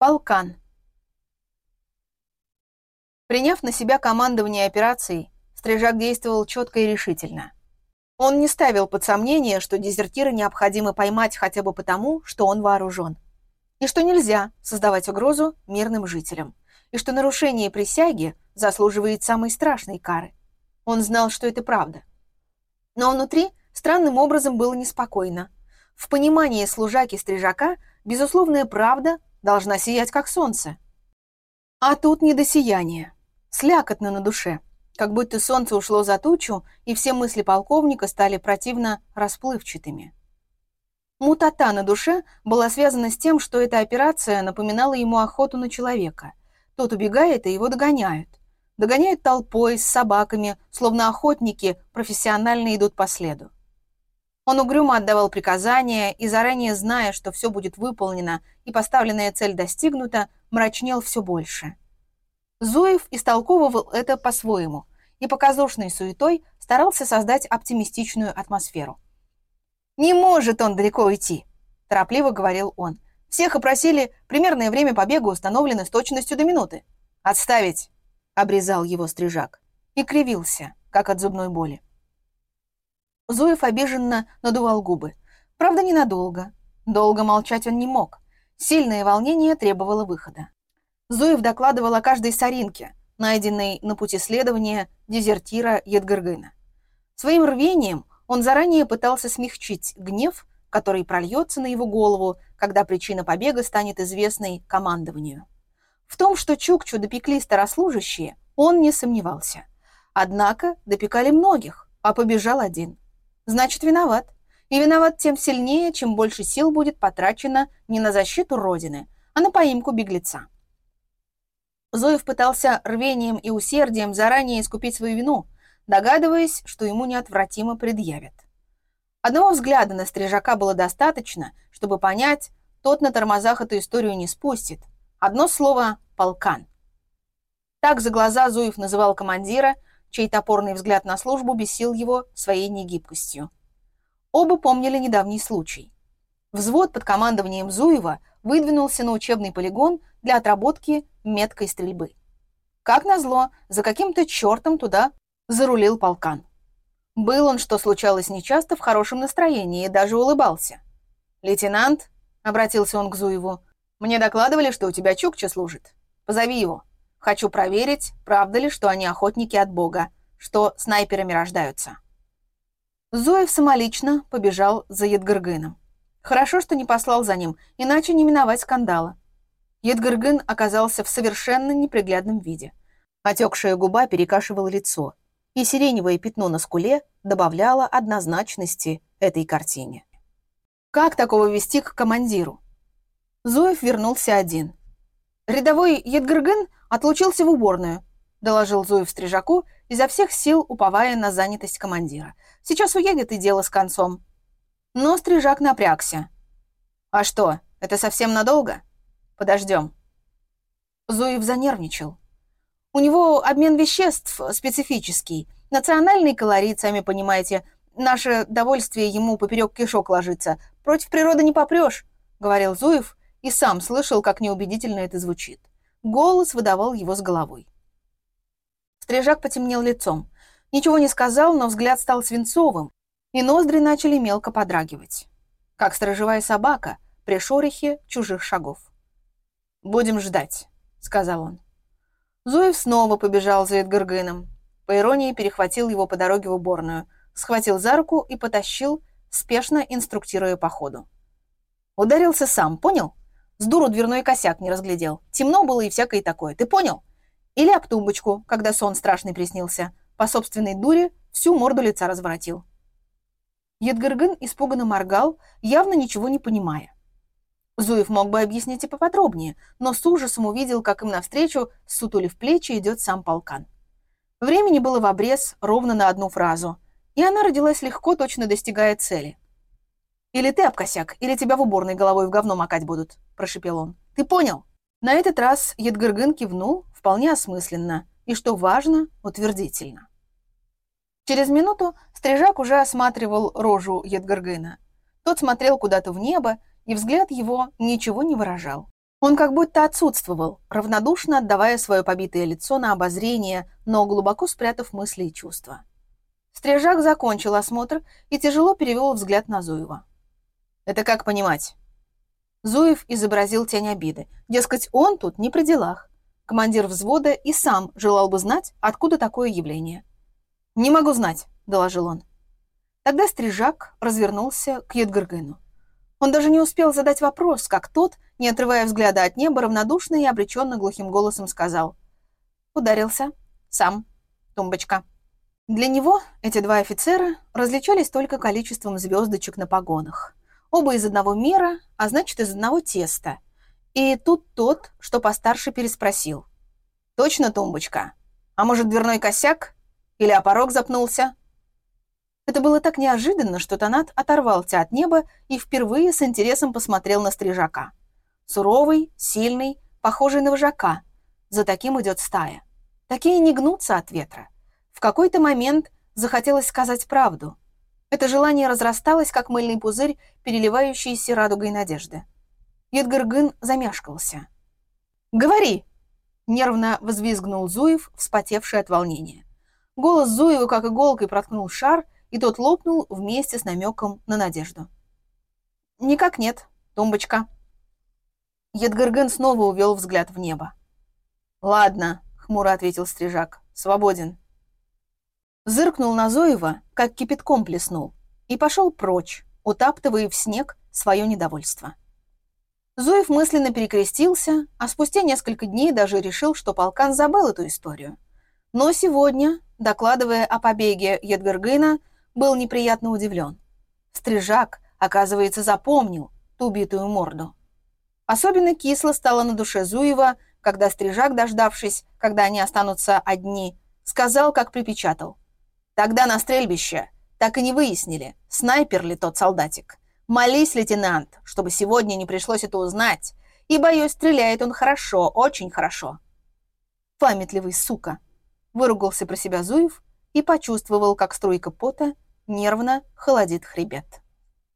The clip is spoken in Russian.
Полкан. Приняв на себя командование операцией, Стрижак действовал четко и решительно. Он не ставил под сомнение, что дезертира необходимо поймать хотя бы потому, что он вооружен, и что нельзя создавать угрозу мирным жителям, и что нарушение присяги заслуживает самой страшной кары. Он знал, что это правда. Но внутри странным образом было неспокойно. В понимании служаки Стрижака безусловная правда должна сиять, как солнце. А тут не до сияния. Слякотно на душе. Как будто солнце ушло за тучу, и все мысли полковника стали противно расплывчатыми. Мутата на душе была связана с тем, что эта операция напоминала ему охоту на человека. Тот убегает, и его догоняют. Догоняют толпой, с собаками, словно охотники профессионально идут по следу. Он угрюмо отдавал приказания и, заранее зная, что все будет выполнено и поставленная цель достигнута, мрачнел все больше. Зуев истолковывал это по-своему и показушной суетой старался создать оптимистичную атмосферу. «Не может он далеко уйти», – торопливо говорил он. «Всех опросили, примерное время побега установлено с точностью до минуты». «Отставить!» – обрезал его стрижак и кривился, как от зубной боли. Зуев обиженно надувал губы. Правда, ненадолго. Долго молчать он не мог. Сильное волнение требовало выхода. Зуев докладывал о каждой соринке, найденной на пути следования дезертира Едгаргына. Своим рвением он заранее пытался смягчить гнев, который прольется на его голову, когда причина побега станет известной командованию. В том, что Чукчу допекли старослужащие, он не сомневался. Однако допекали многих, а побежал один значит виноват. И виноват тем сильнее, чем больше сил будет потрачено не на защиту Родины, а на поимку беглеца. Зоев пытался рвением и усердием заранее искупить свою вину, догадываясь, что ему неотвратимо предъявят. Одного взгляда на Стрижака было достаточно, чтобы понять, тот на тормозах эту историю не спустит. Одно слово «полкан». Так за глаза Зуев называл командира – чей топорный взгляд на службу бесил его своей негибкостью. Оба помнили недавний случай. Взвод под командованием Зуева выдвинулся на учебный полигон для отработки меткой стрельбы. Как назло, за каким-то чертом туда зарулил полкан. Был он, что случалось нечасто, в хорошем настроении и даже улыбался. «Лейтенант», — обратился он к Зуеву, — «мне докладывали, что у тебя Чукча служит. Позови его». Хочу проверить, правда ли, что они охотники от Бога, что снайперами рождаются. Зоев самолично побежал за Едгаргыном. Хорошо, что не послал за ним, иначе не миновать скандала. Едгаргын оказался в совершенно неприглядном виде. Отекшая губа перекашивала лицо, и сиреневое пятно на скуле добавляло однозначности этой картине. Как такого вести к командиру? Зоев вернулся один. Рядовой Едгаргын «Отлучился в уборную», — доложил Зуев Стрижаку, изо всех сил уповая на занятость командира. «Сейчас уедет и дело с концом». Но Стрижак напрягся. «А что, это совсем надолго? Подождем». Зуев занервничал. У него обмен веществ специфический. Национальный колорит, сами понимаете. Наше довольствие ему поперек кишок ложится. Против природы не попрешь, — говорил Зуев, и сам слышал, как неубедительно это звучит. Голос выдавал его с головой. Стрижак потемнел лицом. Ничего не сказал, но взгляд стал свинцовым, и ноздри начали мелко подрагивать. Как сторожевая собака при шорохе чужих шагов. «Будем ждать», — сказал он. Зуев снова побежал за Эдгаргыном. По иронии перехватил его по дороге в уборную, схватил за руку и потащил, спешно инструктируя по ходу. Ударился сам, понял? С дуру дверной косяк не разглядел. Темно было и всякое такое. Ты понял? Или об тумбочку, когда сон страшный приснился. По собственной дуре всю морду лица разворотил. Едгаргын испуганно моргал, явно ничего не понимая. Зуев мог бы объяснить и поподробнее, но с ужасом увидел, как им навстречу, сутулив плечи, идет сам полкан. Времени было в обрез ровно на одну фразу, и она родилась легко, точно достигая цели. «Или ты обкосяк, или тебя в уборной головой в говно макать будут», – прошепел он. «Ты понял?» На этот раз Едгаргын кивнул вполне осмысленно и, что важно, утвердительно. Через минуту Стрижак уже осматривал рожу Едгаргына. Тот смотрел куда-то в небо, и взгляд его ничего не выражал. Он как будто отсутствовал, равнодушно отдавая свое побитое лицо на обозрение, но глубоко спрятав мысли и чувства. Стрижак закончил осмотр и тяжело перевел взгляд на Зуева. «Это как понимать?» Зуев изобразил тень обиды. Дескать, он тут не при делах. Командир взвода и сам желал бы знать, откуда такое явление. «Не могу знать», — доложил он. Тогда Стрижак развернулся к Едгаргену. Он даже не успел задать вопрос, как тот, не отрывая взгляда от неба, равнодушно и обреченно глухим голосом сказал. «Ударился. Сам. Тумбочка». Для него эти два офицера различались только количеством звездочек на погонах. Оба из одного мира, а значит, из одного теста. И тут тот, что постарше, переспросил. «Точно тумбочка? А может, дверной косяк? Или о порог запнулся?» Это было так неожиданно, что Тонат оторвался от неба и впервые с интересом посмотрел на стрижака. Суровый, сильный, похожий на вожака. За таким идет стая. Такие не гнутся от ветра. В какой-то момент захотелось сказать правду. Это желание разрасталось, как мыльный пузырь, переливающийся радугой надежды. Едгаргын замяшкался. «Говори!» — нервно взвизгнул Зуев, вспотевший от волнения. Голос Зуева, как иголкой, проткнул шар, и тот лопнул вместе с намеком на надежду. «Никак нет, тумбочка». Едгарген снова увел взгляд в небо. «Ладно», — хмуро ответил Стрижак, — «свободен». Зыркнул на Зоева, как кипятком плеснул, и пошел прочь, утаптывая в снег свое недовольство. Зоев мысленно перекрестился, а спустя несколько дней даже решил, что полкан забыл эту историю. Но сегодня, докладывая о побеге Едгаргына, был неприятно удивлен. Стрижак, оказывается, запомнил ту битую морду. Особенно кисло стало на душе Зуева, когда Стрижак, дождавшись, когда они останутся одни, сказал, как припечатал. Тогда на стрельбище так и не выяснили, снайпер ли тот солдатик. Молись, лейтенант, чтобы сегодня не пришлось это узнать, и, боюсь, стреляет он хорошо, очень хорошо. Памятливый сука! Выругался про себя Зуев и почувствовал, как струйка пота нервно холодит хребет.